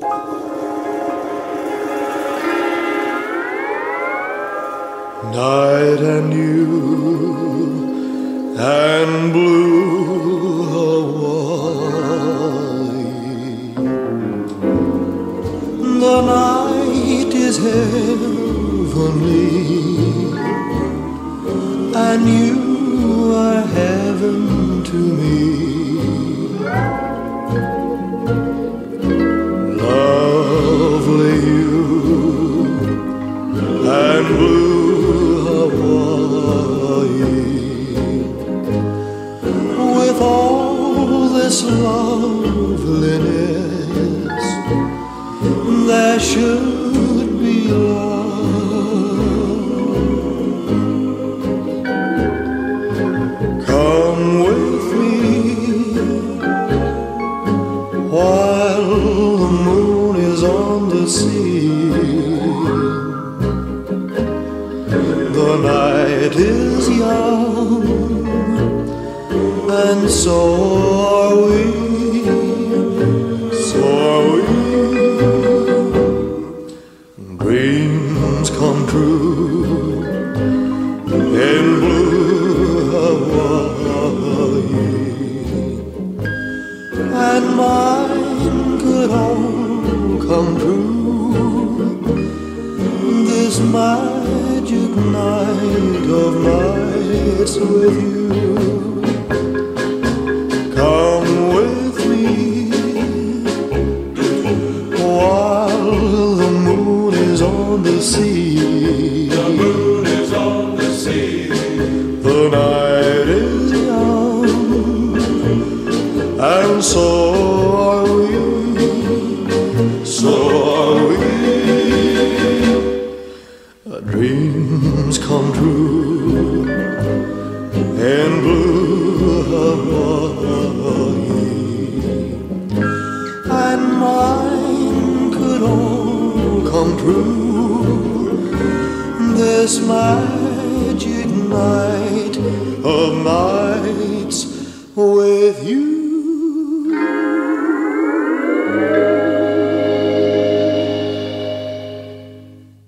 Night and you and blue Hawaii. The night is heavenly, and you are heaven to me. And blue Hawaii with all this loveliness there should be love. Come with me while the moon is on the sea night is young and so are we, so are we. Dreams come true in blue Hawaii, and mine could all come true. This magic night of nights with you. Come with me while the moon is on the sea. The moon is on the sea. The night is young, and so Dreams come true in blue Hawaii, and mine could all come true. This magic night of nights with you.